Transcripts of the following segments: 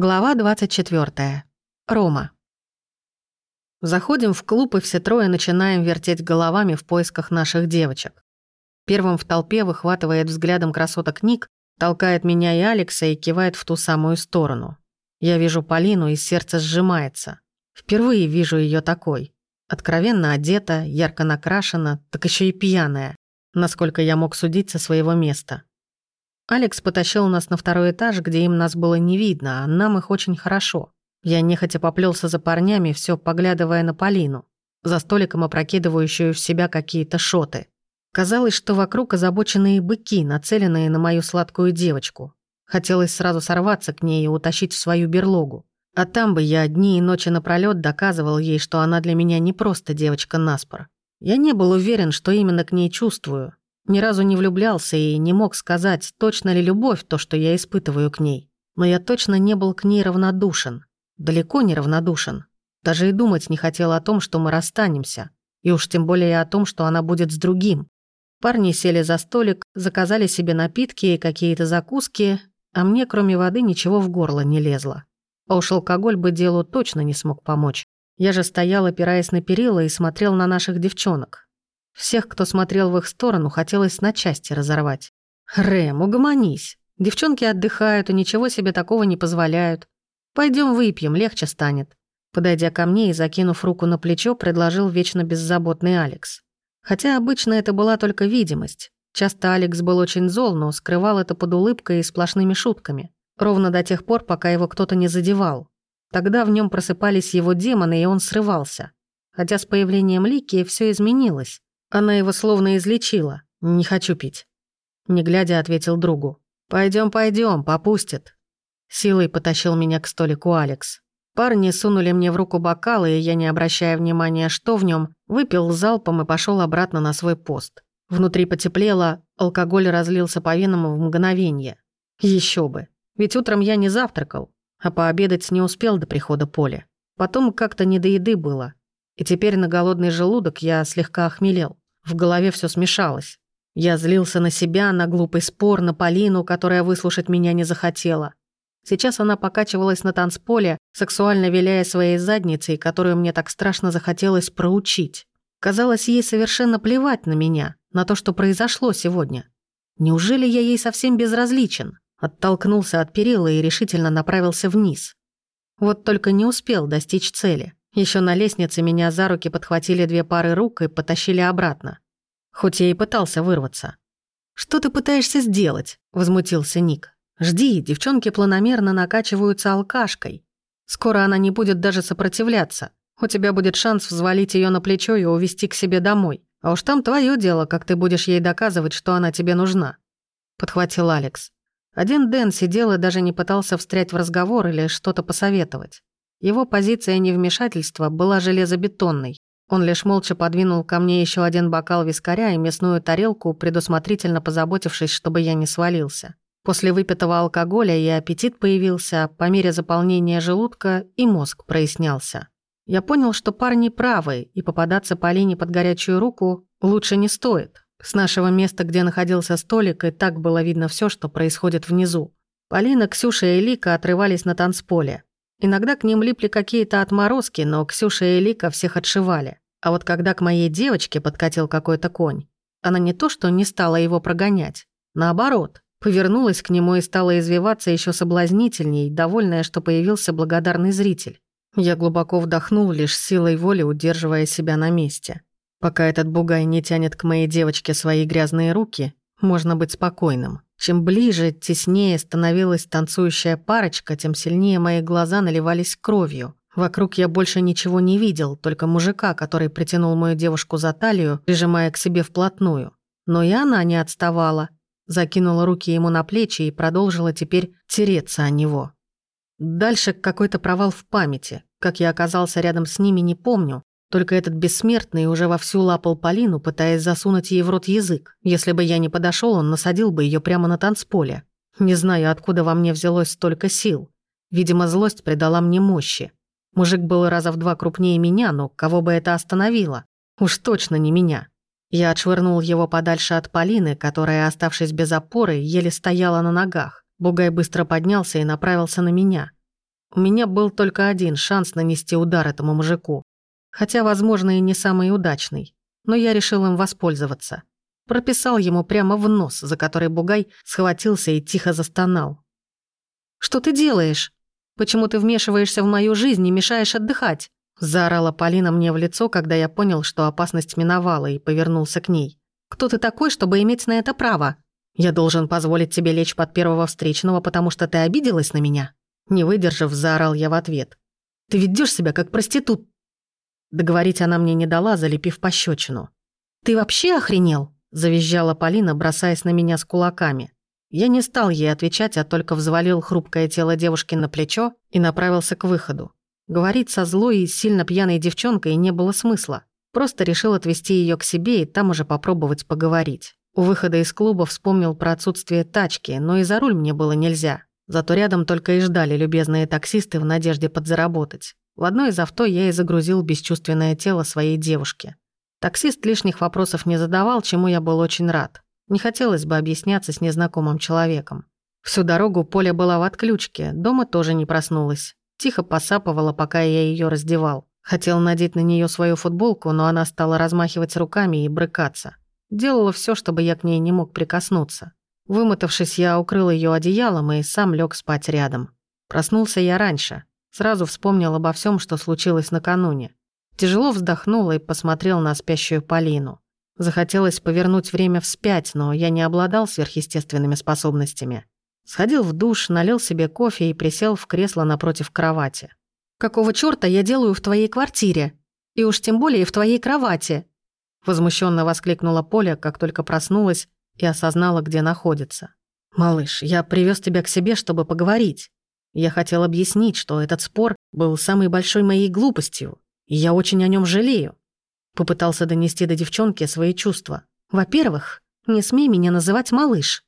Глава 24. Рома. Заходим в клуб, и все трое начинаем вертеть головами в поисках наших девочек. Первым в толпе выхватывает взглядом красоток Ник, толкает меня и Алекса и кивает в ту самую сторону. Я вижу Полину, и сердце сжимается. Впервые вижу ее такой. Откровенно одета, ярко накрашена, так еще и пьяная, насколько я мог судить со своего места. Алекс потащил нас на второй этаж, где им нас было не видно, а нам их очень хорошо. Я нехотя поплелся за парнями, все поглядывая на Полину, за столиком опрокидывающую в себя какие-то шоты. Казалось, что вокруг озабоченные быки, нацеленные на мою сладкую девочку. Хотелось сразу сорваться к ней и утащить в свою берлогу. А там бы я дни и ночи напролёт доказывал ей, что она для меня не просто девочка наспор. Я не был уверен, что именно к ней чувствую, ни разу не влюблялся и не мог сказать, точно ли любовь то, что я испытываю к ней. Но я точно не был к ней равнодушен. Далеко не равнодушен. Даже и думать не хотел о том, что мы расстанемся. И уж тем более о том, что она будет с другим. Парни сели за столик, заказали себе напитки и какие-то закуски, а мне, кроме воды, ничего в горло не лезло. А уж алкоголь бы делу точно не смог помочь. Я же стоял, опираясь на перила, и смотрел на наших девчонок. Всех, кто смотрел в их сторону, хотелось на части разорвать. «Рэм, угомонись. Девчонки отдыхают и ничего себе такого не позволяют. Пойдем выпьем, легче станет». Подойдя ко мне и закинув руку на плечо, предложил вечно беззаботный Алекс. Хотя обычно это была только видимость. Часто Алекс был очень зол, но скрывал это под улыбкой и сплошными шутками. Ровно до тех пор, пока его кто-то не задевал. Тогда в нем просыпались его демоны, и он срывался. Хотя с появлением Лики все изменилось. Она его словно излечила. Не хочу пить. Не глядя, ответил другу. Пойдем, пойдем, попустит. Силой потащил меня к столику Алекс. Парни сунули мне в руку бокалы, и я, не обращая внимания, что в нем, выпил залпом и пошел обратно на свой пост. Внутри потеплело, алкоголь разлился по венам в мгновение. Еще бы. Ведь утром я не завтракал, а пообедать не успел до прихода Поля. Потом как-то не до еды было. И теперь на голодный желудок я слегка охмелел. В голове все смешалось. Я злился на себя, на глупый спор, на Полину, которая выслушать меня не захотела. Сейчас она покачивалась на танцполе, сексуально виляя своей задницей, которую мне так страшно захотелось проучить. Казалось, ей совершенно плевать на меня, на то, что произошло сегодня. Неужели я ей совсем безразличен? Оттолкнулся от перила и решительно направился вниз. Вот только не успел достичь цели. Еще на лестнице меня за руки подхватили две пары рук и потащили обратно. Хоть я и пытался вырваться. «Что ты пытаешься сделать?» – возмутился Ник. «Жди, девчонки планомерно накачиваются алкашкой. Скоро она не будет даже сопротивляться. У тебя будет шанс взвалить ее на плечо и увезти к себе домой. А уж там твое дело, как ты будешь ей доказывать, что она тебе нужна», – подхватил Алекс. Один Дэн сидел и даже не пытался встрять в разговор или что-то посоветовать. Его позиция невмешательства была железобетонной. Он лишь молча подвинул ко мне еще один бокал вискаря и мясную тарелку, предусмотрительно позаботившись, чтобы я не свалился. После выпитого алкоголя и аппетит появился, по мере заполнения желудка и мозг прояснялся. Я понял, что парни правы, и попадаться Полине под горячую руку лучше не стоит. С нашего места, где находился столик, и так было видно все, что происходит внизу. Полина, Ксюша и Лика отрывались на танцполе. Иногда к ним липли какие-то отморозки, но Ксюша и Лика всех отшивали. А вот когда к моей девочке подкатил какой-то конь, она не то что не стала его прогонять, наоборот, повернулась к нему и стала извиваться еще соблазнительней, довольная, что появился благодарный зритель. Я глубоко вдохнул, лишь силой воли удерживая себя на месте. Пока этот бугай не тянет к моей девочке свои грязные руки, можно быть спокойным. Чем ближе, теснее становилась танцующая парочка, тем сильнее мои глаза наливались кровью. Вокруг я больше ничего не видел, только мужика, который притянул мою девушку за талию, прижимая к себе вплотную. Но и она не отставала. Закинула руки ему на плечи и продолжила теперь тереться о него. Дальше какой-то провал в памяти. Как я оказался рядом с ними, не помню. Только этот бессмертный уже вовсю лапал Полину, пытаясь засунуть ей в рот язык. Если бы я не подошел, он насадил бы ее прямо на танцполе. Не знаю, откуда во мне взялось столько сил. Видимо, злость придала мне мощи. Мужик был раза в два крупнее меня, но кого бы это остановило? Уж точно не меня. Я отшвырнул его подальше от Полины, которая, оставшись без опоры, еле стояла на ногах. Бугай быстро поднялся и направился на меня. У меня был только один шанс нанести удар этому мужику. Хотя, возможно, и не самый удачный. Но я решил им воспользоваться. Прописал ему прямо в нос, за который бугай схватился и тихо застонал. «Что ты делаешь? Почему ты вмешиваешься в мою жизнь и мешаешь отдыхать?» Заорала Полина мне в лицо, когда я понял, что опасность миновала, и повернулся к ней. «Кто ты такой, чтобы иметь на это право? Я должен позволить тебе лечь под первого встречного, потому что ты обиделась на меня?» Не выдержав, заорал я в ответ. «Ты ведёшь себя как проститут!» Договорить она мне не дала, залепив пощечину. «Ты вообще охренел?» – завизжала Полина, бросаясь на меня с кулаками. Я не стал ей отвечать, а только взвалил хрупкое тело девушки на плечо и направился к выходу. Говорить со злой и сильно пьяной девчонкой не было смысла. Просто решил отвезти ее к себе и там уже попробовать поговорить. У выхода из клуба вспомнил про отсутствие тачки, но и за руль мне было нельзя. Зато рядом только и ждали любезные таксисты в надежде подзаработать. В одно из авто я и загрузил бесчувственное тело своей девушки. Таксист лишних вопросов не задавал, чему я был очень рад. Не хотелось бы объясняться с незнакомым человеком. Всю дорогу Поля была в отключке, дома тоже не проснулась. Тихо посапывала, пока я ее раздевал. Хотел надеть на нее свою футболку, но она стала размахивать руками и брыкаться. Делала все, чтобы я к ней не мог прикоснуться. Вымотавшись, я укрыл ее одеялом и сам лег спать рядом. Проснулся я раньше. Сразу вспомнил обо всем, что случилось накануне. Тяжело вздохнул и посмотрел на спящую Полину. Захотелось повернуть время вспять, но я не обладал сверхъестественными способностями. Сходил в душ, налил себе кофе и присел в кресло напротив кровати. «Какого чёрта я делаю в твоей квартире? И уж тем более в твоей кровати?» Возмущенно воскликнула Поля, как только проснулась и осознала, где находится. «Малыш, я привез тебя к себе, чтобы поговорить. Я хотел объяснить, что этот спор был самой большой моей глупостью, и я очень о нем жалею. Попытался донести до девчонки свои чувства. «Во-первых, не смей меня называть малыш»,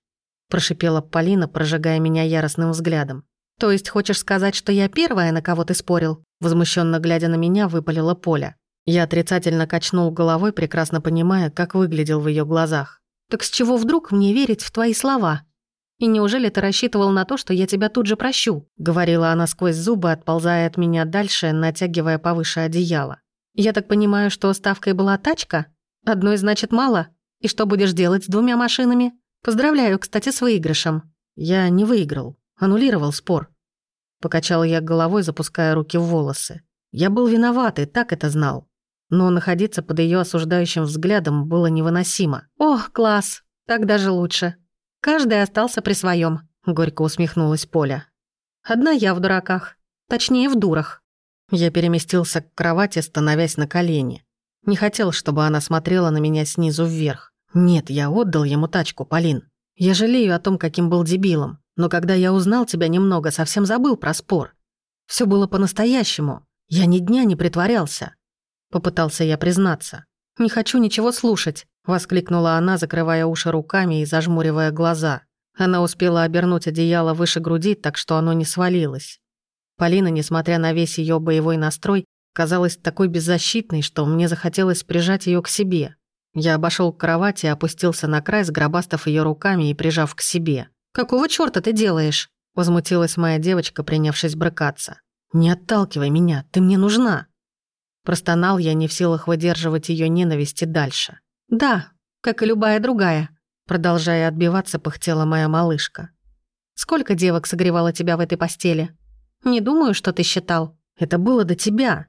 прошипела Полина, прожигая меня яростным взглядом. «То есть хочешь сказать, что я первая, на кого ты спорил?» Возмущенно глядя на меня, выпалила Поля. Я отрицательно качнул головой, прекрасно понимая, как выглядел в ее глазах. «Так с чего вдруг мне верить в твои слова? И неужели ты рассчитывал на то, что я тебя тут же прощу?» Говорила она сквозь зубы, отползая от меня дальше, натягивая повыше одеяло. Я так понимаю, что ставкой была тачка? Одной, значит, мало? И что будешь делать с двумя машинами? Поздравляю, кстати, с выигрышем. Я не выиграл. Аннулировал спор. Покачал я головой, запуская руки в волосы. Я был виноват и так это знал. Но находиться под ее осуждающим взглядом было невыносимо. «Ох, класс! Так даже лучше. Каждый остался при своем. горько усмехнулась Поля. «Одна я в дураках. Точнее, в дурах. Я переместился к кровати, становясь на колени. Не хотел, чтобы она смотрела на меня снизу вверх. Нет, я отдал ему тачку, Полин. Я жалею о том, каким был дебилом. Но когда я узнал тебя немного, совсем забыл про спор. Все было по-настоящему. Я ни дня не притворялся. Попытался я признаться. «Не хочу ничего слушать», — воскликнула она, закрывая уши руками и зажмуривая глаза. Она успела обернуть одеяло выше груди, так что оно не свалилось. Полина, несмотря на весь ее боевой настрой, казалась такой беззащитной, что мне захотелось прижать ее к себе. Я обошел к кровати, опустился на край, сгробастав ее руками и прижав к себе. «Какого чёрта ты делаешь?» – возмутилась моя девочка, принявшись брыкаться. «Не отталкивай меня, ты мне нужна!» Простонал я, не в силах выдерживать ее ненависти дальше. «Да, как и любая другая», – продолжая отбиваться, пыхтела моя малышка. «Сколько девок согревало тебя в этой постели?» Не думаю, что ты считал. Это было до тебя.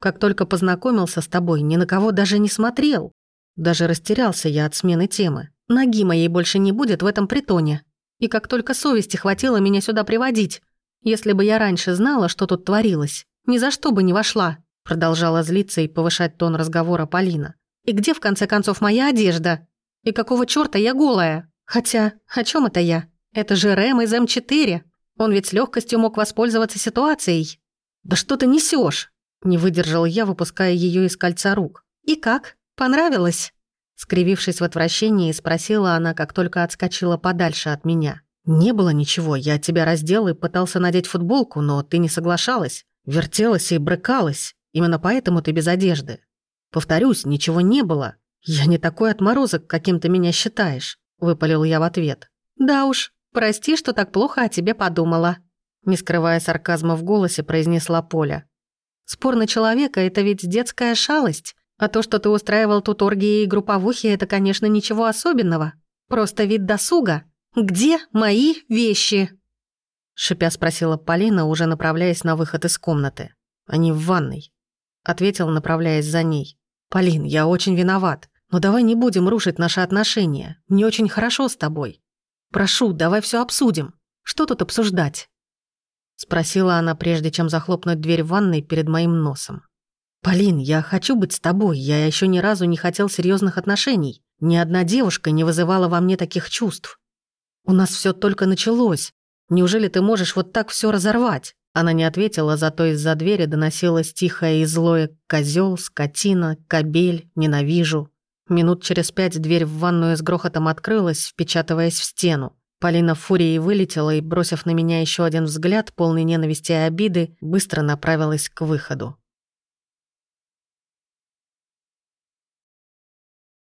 Как только познакомился с тобой, ни на кого даже не смотрел. Даже растерялся я от смены темы. Ноги моей больше не будет в этом притоне. И как только совести хватило меня сюда приводить. Если бы я раньше знала, что тут творилось, ни за что бы не вошла. Продолжала злиться и повышать тон разговора Полина. И где, в конце концов, моя одежда? И какого чёрта я голая? Хотя, о чем это я? Это же Рэм из М4. Он ведь с легкостью мог воспользоваться ситуацией. «Да что ты несешь? Не выдержал я, выпуская ее из кольца рук. «И как? Понравилось?» Скривившись в отвращении, спросила она, как только отскочила подальше от меня. «Не было ничего, я тебя раздел и пытался надеть футболку, но ты не соглашалась. Вертелась и брыкалась. Именно поэтому ты без одежды. Повторюсь, ничего не было. Я не такой отморозок, каким ты меня считаешь», — выпалил я в ответ. «Да уж, Прости, что так плохо о тебе подумала». Не скрывая сарказма в голосе, произнесла Поля. «Спор на человека — это ведь детская шалость. А то, что ты устраивал тут оргии и групповухи, это, конечно, ничего особенного. Просто вид досуга. Где мои вещи?» Шипя спросила Полина, уже направляясь на выход из комнаты. «Они в ванной», — ответил, направляясь за ней. «Полин, я очень виноват, но давай не будем рушить наши отношения. Мне очень хорошо с тобой. Прошу, давай все обсудим. Что тут обсуждать?» Спросила она, прежде чем захлопнуть дверь в ванной перед моим носом. «Полин, я хочу быть с тобой. Я еще ни разу не хотел серьезных отношений. Ни одна девушка не вызывала во мне таких чувств. У нас все только началось. Неужели ты можешь вот так все разорвать?» Она не ответила, зато из-за двери доносилось тихое и злое «козёл», «скотина», «кобель», «ненавижу». Минут через пять дверь в ванную с грохотом открылась, впечатываясь в стену. Полина в фурии вылетела и, бросив на меня еще один взгляд, полный ненависти и обиды, быстро направилась к выходу.